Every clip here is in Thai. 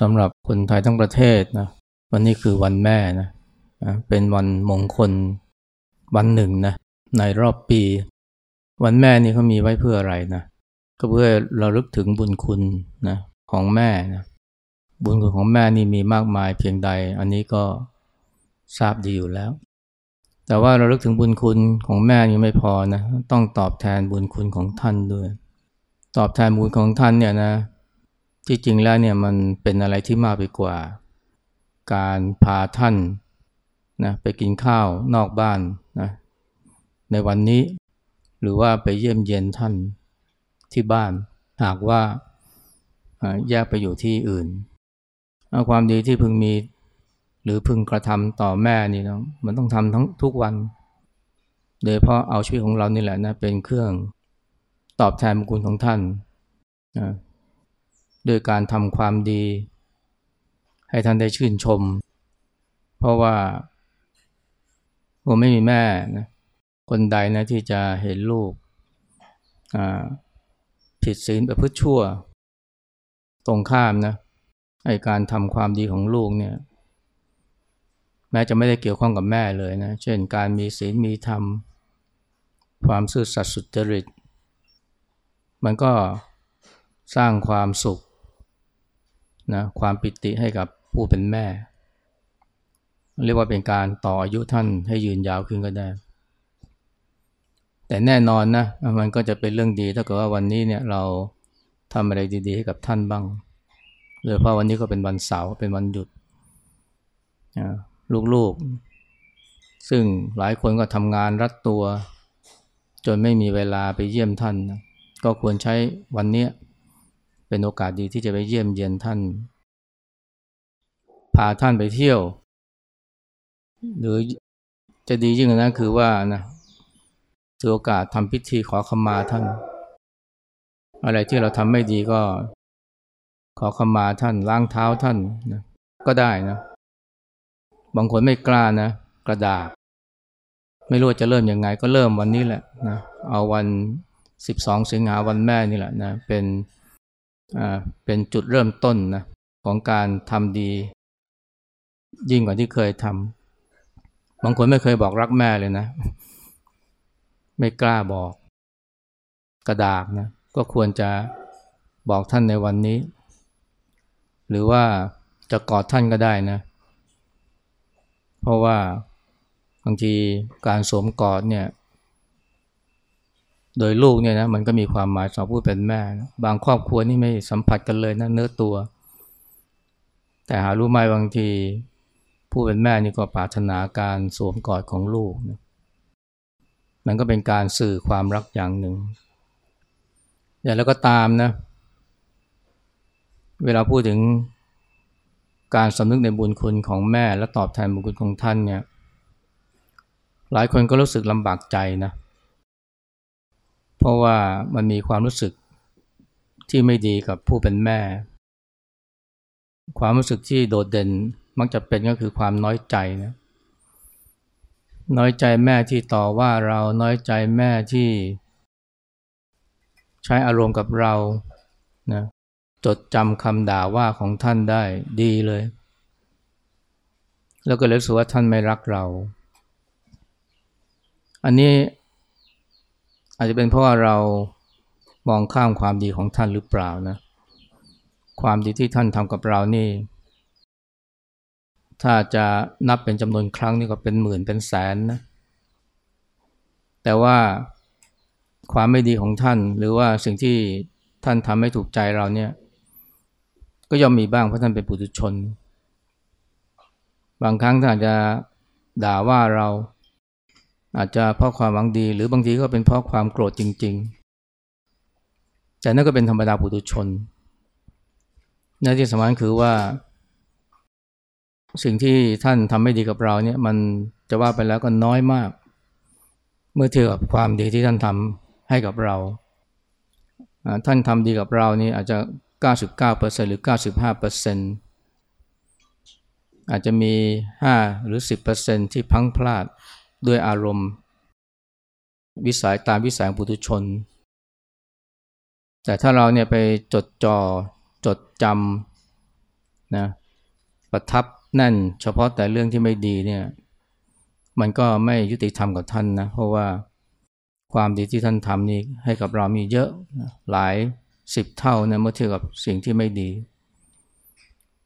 สำหรับคนไทยทั้งประเทศนะวันนี้คือวันแม่นะเป็นวันมงคลวันหนึ่งนะในรอบปี วันแม่นี่เขามีไว้เพื่ออะไรนะก็เพื่อเราลึกถึงบุญคุณนะของแม่นะบุญคุณของแม่นี่มีมากมายเพียงใด อันนี้ก็ทราบดีอยู่แล้ว แต่ว่าเราลึกถึงบุญคุณของแม่ยังไม่พอนะต้องตอบแทนบุญคุณของท่านด้วย ตอบแทนบุญของท่านเนี่ยนะ ที่จริงแล้วเนี่ยมันเป็นอะไรที่มากไปกว่า การพาท่านนะไปกินข้าวนอกบ้านนะในวันนี้หรือว่าไปเยี่ยมเยียนท่านที่บ้าน หากว่าแยกไปอยู่ที่อื่น ความดีที่พึงมีหรือพึงกระทำต่อแม่นี่นะมันต้องทำทั้งทุกวัน โดยเพราะเอาชีวิตของเรานี่แหละนะเป็นเครื่องตอบแทนบุญคุณของท่าน นะด้วยการทำความดี ให้ท่านได้ชื่นชม เพราะว่าผมไม่มีแม่นะคนใดนะที่จะเห็นลูกผิดศีลประพฤติชั่ว ตรงข้ามนะไอการทำความดีของลูกเนี่ย แม้จะไม่ได้เกี่ยวข้องกับแม่เลยนะ เช่นการมีศีลมีธรรม ความซื่อสัตย์สุจริต มันก็สร้างความสุข นะความปิติให้กับผู้เป็นแม่ เรียกว่าเป็นการต่ออายุท่านให้ยืนยาวขึ้นก็ได้ แต่แน่นอนนะมันก็จะเป็นเรื่องดีถ้าเกิดว่าวันนี้เนี่ยเราทำอะไรดีๆให้กับท่านบ้างโดยเพราะวันนี้ก็เป็นวันเสาร์เป็นวันหยุดลูกๆ ซึ่งหลายคนก็ทำงานรัดตัว จนไม่มีเวลาไปเยี่ยมท่านนะก็ควรใช้วันนี้ เป็นโอกาสดีที่จะไปเยี่ยมเยียนท่าน พาท่านไปเที่ยว หรือจะดียิ่งกว่านั้นคือว่านะถือโอกาสทำพิธีขอขมาท่าน อะไรที่เราทำไม่ดีก็ ขอขมาท่านล้างเท้าท่านนะก็ได้นะ บางคนไม่กล้านะ กระดาษไม่รู้จะเริ่มยังไงก็เริ่มวันนี้แหละนะเอาวันสิบสองสิงหาวันแม่นี่แหละนะเป็น เป็นจุดเริ่มต้นนะของการทำดี ยิ่งกว่าที่เคยทำบางคนไม่เคยบอกรักแม่เลยนะ ไม่กล้าบอก กระดาษนะก็ควรจะบอกท่านในวันนี้ หรือว่าจะกอดท่านก็ได้นะเเพราะว่าบางทีการสวมกอดเนี่ย โดยลูกเนี่ยนะมันก็มีความหมายสำหรับผู้เป็นแม่บางครอบครัวนี่ไม่สัมผัสกันเลยนะเนื้อตัว แต่หารู้ไหมบางทีผู้เป็นแม่นี่ก็ปรารถนาการสวมกอดของลูกนะมันก็เป็นการสื่อความรักอย่างหนึ่งอย่างแล้วก็ตามนะ เวลาพูดถึงการสำนึกในบุญคุณของแม่และตอบแทนบุญคุณของท่านเนี่ย หลายคนก็รู้สึกลำบากใจนะเพราะว่ามันมีความรู้สึกที่ไม่ดีกับผู้เป็นแม่ ความรู้สึกที่โดดเด่นมักจะเป็นก็คือความน้อยใจนะน้อยใจแม่ที่ต่อว่าเราน้อยใจแม่ที่ ใช้อารมณ์กับเรานะจดจำคำด่าว่าของท่านได้ดีเลย แล้วก็เลยรู้สึกว่าท่านไม่รักเรา อันนี้ อาจจะเป็นเพราะว่าเรามองข้ามความดีของท่านหรือเปล่านะ ความดีที่ท่านทำกับเรานี่ ถ้าจะนับเป็นจำนวนครั้งนี่ก็เป็นหมื่นเป็นแสนนะ แต่ว่าความไม่ดีของท่านหรือว่าสิ่งที่ท่านทำไม่ถูกใจเราเนี่ย ก็ย่อมมีบ้างเพราะท่านเป็นปุถุชน บางครั้งท่านอาจจะด่าว่าเรา อาจจะเพราะความหวังดี หรือบางทีก็เป็นเพราะความโกรธจริง ๆ แต่นั่นก็เป็นธรรมดาปุถุชนน่าที่สำคัญคือว่า สิ่งที่ท่านทำไม่ดีกับเราเนี่ยมันจะว่าไปแล้วก็น้อยมาก เมื่อเทียบกับความดีที่ท่านทำให้กับเรา ท่านทำดีกับเรานี่อาจจะ 99%หรือ 95%อาจจะมี 5 หรือ 10%ที่พังพลาด ด้วยอารมณ์ วิสัยตามวิสัยของปุถุชน แต่ถ้าเราเนี่ยไปจดจอ่อจดจำนะประทับแน่นเฉพาะแต่เรื่องที่ไม่ดีเนี่ยมันก็ไม่ยุติธรรมกับท่านนะเพราะว่าความดีที่ท่านทำนี่ให้กับเรามีเยอะหลายสิบเท่านะเมื่อเทียบกับสิ่งที่ไม่ดี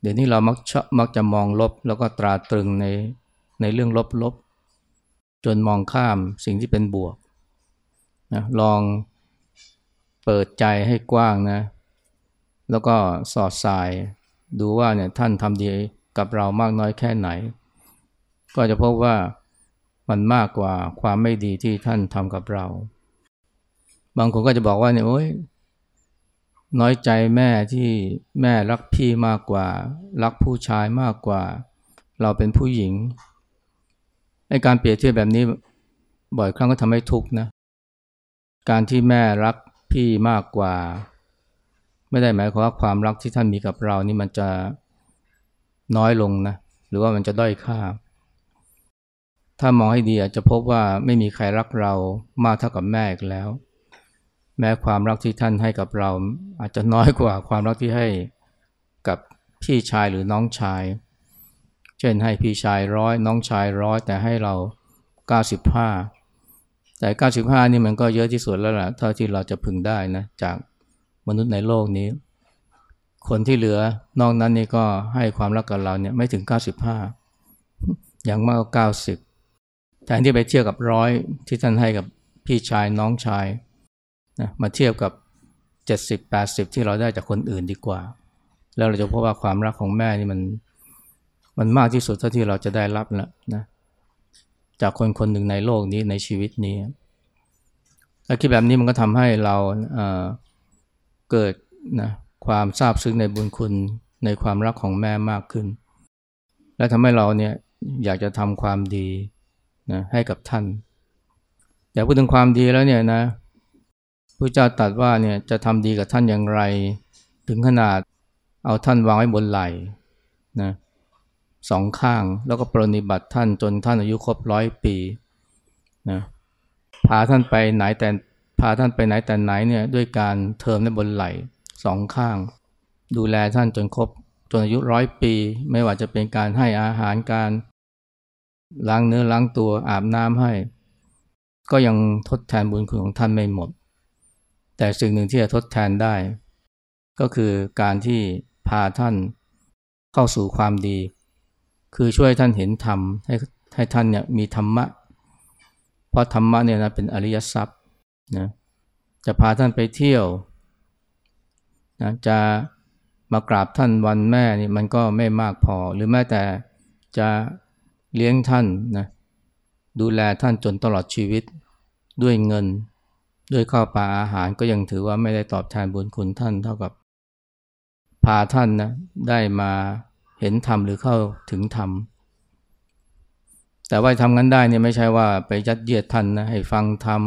เดี๋ยวนี้เรามักมักจะมองลบแล้วก็ตราตรึงในในเรื่องลบๆ จนมองข้ามสิ่งที่เป็นบวกนะลองเปิดใจให้กว้างนะ แล้วก็สอดสายดูว่าเนี่ยท่านทำดีกับเรามากน้อยแค่ไหน ก็จะพบว่ามันมากกว่าความไม่ดีที่ท่านทำกับเรา บางคนก็จะบอกว่าเนี่ยโอ๊ยน้อยใจแม่ที่แม่รักพี่มากกว่า รักผู้ชายมากกว่า เราเป็นผู้หญิง ไอการเปรียบเทียบแบบนี้บ่อยครั้งก็ทำให้ทุกข์นะ การที่แม่รักพี่มากกว่า ไม่ได้หมายความว่าความรักที่ท่านมีกับเรานี่มันจะน้อยลงนะ หรือว่ามันจะด้อยค่า ถ้ามองให้ดีอาจจะพบว่าไม่มีใครรักเรามากเท่ากับแม่อีกแล้ว แม้ความรักที่ท่านให้กับเรา อาจจะน้อยกว่าความรักที่ให้กับพี่ชายหรือน้องชาย เช่นให้พี่ชายร้อยน้องชายร้อยแต่ให้เรา 95 แต่ 95 นี่มันก็เยอะที่สุดแล้วล่ะเท่าที่เราจะพึงได้นะจากมนุษย์ในโลกนี้ คนที่เหลือนอกนั้นนี่ก็ให้ความรักกับเราเนี่ยไม่ถึง 95 อย่างมากก็90 แทนที่ไปเทียบกับร้อยที่ท่านให้กับพี่ชายน้องชายนะมาเทียบกับ 70 80 ที่เราได้จากคนอื่นดีกว่า แล้วเราจะพบว่าความรักของแม่นี่มัน มันมากที่สุดเท่าที่เราจะได้รับแล้วนะจากคนคนหนึ่งในโลกนี้ในชีวิตนี้แล้วคิดแบบนี้มันก็ทำให้เราเเกิดนะความซาบซึ้งในบุญคุณในความรักของแม่มากขึ้น และทำให้เราเนี่ยอยากจะทำความดีนะให้กับท่าน อยากพูดถึงความดีแล้วเนี่ยนะพระเจ้าตรัสว่าเนี่ยจะทำดีกับท่านอย่างไร ถึงขนาดเอาท่านวางไว้บนไหล่นะ สองข้าง แล้วก็ปรนิบัติท่านจนท่านอายุครบร้อยปีนะพาท่านไปไหนแต่พาท่านไปไหนแต่ไหนเนี่ยด้วยการเทิมในบนไหลสองข้าง ดูแลท่านจนครบจนอายุร้อยปี ไม่ว่าจะเป็นการให้อาหารการล้างเนื้อล้างตัวอาบน้ำให้ ก็ยังทดแทนบุญคุณของท่านไม่หมด แต่สิ่งหนึ่งที่จะทดแทนได้ ก็คือการที่พาท่านเข้าสู่ความดี คือช่วยท่านเห็นธรรมให้ให้ท่านเนี่ยมีธรรมะ เพราะธรรมะเนี่ยนะเป็นอริยทรัพย์นะจะพาท่านไปเที่ยวนะจะมากราบท่านวันแม่นี่มันก็ไม่มากพอ หรือแม้แต่จะเลี้ยงท่านนะดูแลท่านจนตลอดชีวิตด้วยเงิน ด้วยข้าวปลาอาหารก็ยังถือว่าไม่ได้ตอบแทนบุญคุณท่านเท่ากับ พาท่านนะได้มา เห็นธรรมหรือเข้าถึงธรรม แต่ว่าทำงั้นได้เนี่ยไม่ใช่ว่าไปยัดเยียดท่านนะให้ฟังธรรม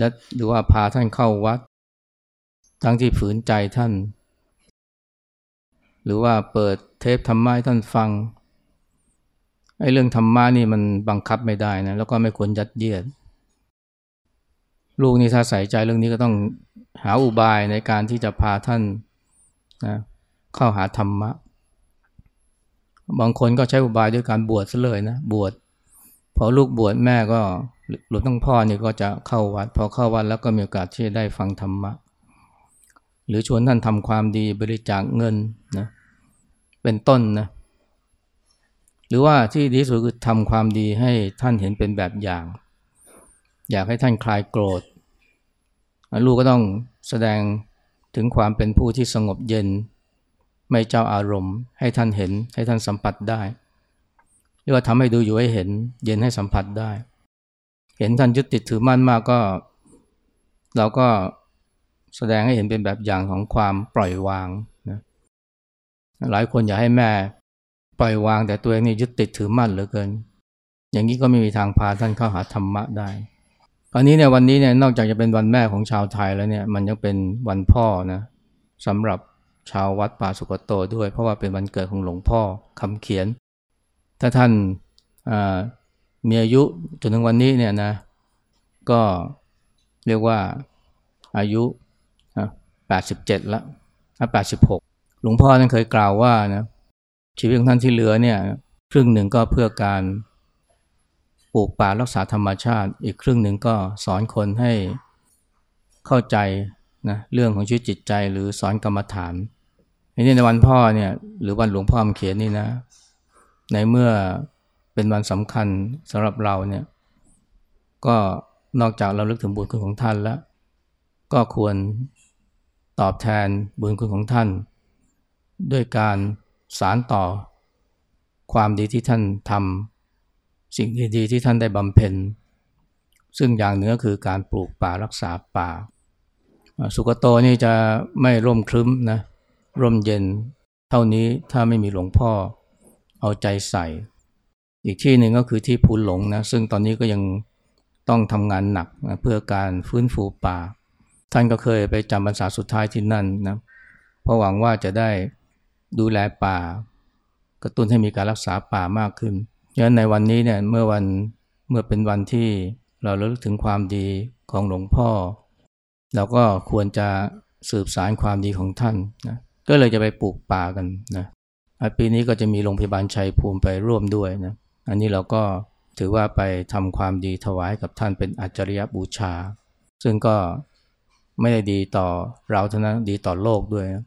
ยัดหรือว่าพาท่านเข้าวัด ทั้งที่ฝืนใจท่าน หรือว่าเปิดเทปธรรมะให้ท่านฟังไอ้เรื่องธรรมะนี่มันบังคับไม่ได้นะแล้วก็ไม่ควรยัดเยียด ลูกนี่ถ้าใส่ใจเรื่องนี้ก็ต้องหาอุบายในการที่จะพาท่านนะเข้าหาธรรมะ บางคนก็ใช้อุบายด้วยการบวชซะเลยนะบวชพอลูกบวชแม่ก็หลุดต้องพ่อเนี่ยก็จะเข้าวัด พอเข้าวัดแล้วก็มีโอกาสที่จะได้ฟังธรรมะ หรือชวนท่านทำความดีบริจาคเงินนะเป็นต้นนะหรือว่าที่ดีสุดคือทำความดีให้ท่านเห็นเป็นแบบอย่าง อยากให้ท่านคลายโกรธ ลูกก็ต้องแสดงถึงความเป็นผู้ที่สงบเย็น ไม่เจ้าอารมณ์ ให้ท่านเห็นให้ท่านสัมผัสได้หรือว่าทำให้ดูอยู่ให้เห็น เย็นให้สัมผัสได้ เห็นท่านยึดติดถือมั่นมากก็ เราก็แสดงให้เห็นเป็นแบบอย่างของความปล่อยวางนะหลายคนอยากให้แม่ปล่อยวางแต่ตัวเองนี่ยึดติดถือมั่นเหลือเกิน อย่างนี้ก็ไม่มีทางพาท่านเข้าหาธรรมะได้อันนี้เนี่ยวันนี้เนี่ยนอกจากจะเป็นวันแม่ของชาวไทยแล้วเนี่ยมันยังเป็นวันพ่อนะสำหรับ ชาววัดป่าสุกโตด้วย เพราะว่าเป็นวันเกิดของหลวงพ่อคำเขียน ถ้าท่านมีอายุจนถึงวันนี้เนี่ยนะก็เรียกว่าอายุ 87 ละ86 หลวงพ่อท่านเคยกล่าวว่านะชีวิตของท่านที่เหลือเนี่ยครึ่งหนึ่งก็เพื่อการปลูกป่ารักษาธรรมชาติ อีกครึ่งหนึ่งก็สอนคนให้เข้าใจนะเรื่องของชีวิตจิตใจหรือสอนกรรมฐาน ในนี้ในวันพ่อเนี่ย หรือวันหลวงพ่อมเขียนนี่นะ ในเมื่อเป็นวันสำคัญสำหรับเราเนี่ย ก็นอกจากเราลึกถึงบุญคุณของท่านแล้ว ก็ควรตอบแทนบุญคุณของท่าน ด้วยการสารต่อความดีที่ท่านทำสิ่งดีๆที่ท่านได้บำเพ็ญ ซึ่งอย่างหนึ่งก็คือการปลูกป่ารักษาป่า สุกโตนี่จะไม่ร่มครึ้มนะ ร่มเย็น เท่านี้ถ้าไม่มีหลวงพ่อเอาใจใส่ อีกที่หนึ่งก็คือที่ภูหลงนะซึ่งตอนนี้ก็ยังต้องทำงานหนักนะเพื่อการฟื้นฟูป่า ท่านก็เคยไปจำพรรษาสุดท้ายที่นั่นนะเพราะหวังว่าจะได้ดูแลป่า กระตุ้นให้มีการรักษาป่ามากขึ้นดังนั้นในวันนี้เนี่ยเมื่อวันเมื่อเป็นวันที่เราเลิกถึงความดีของหลวงพ่อ เราก็ควรจะสืบสารความดีของท่านนะ ก็เลยจะไปปลูกป่ากันนะปีนี้ก็จะมีโรงพยาบาลชัยภูมิไปร่วมด้วยนะอันนี้เราก็ถือว่าไปทำความดีถวายกับท่านเป็นอัจฉริยบูชา ซึ่งก็ไม่ได้ดีต่อเราเท่านั้นดีต่อโลกด้วยนะ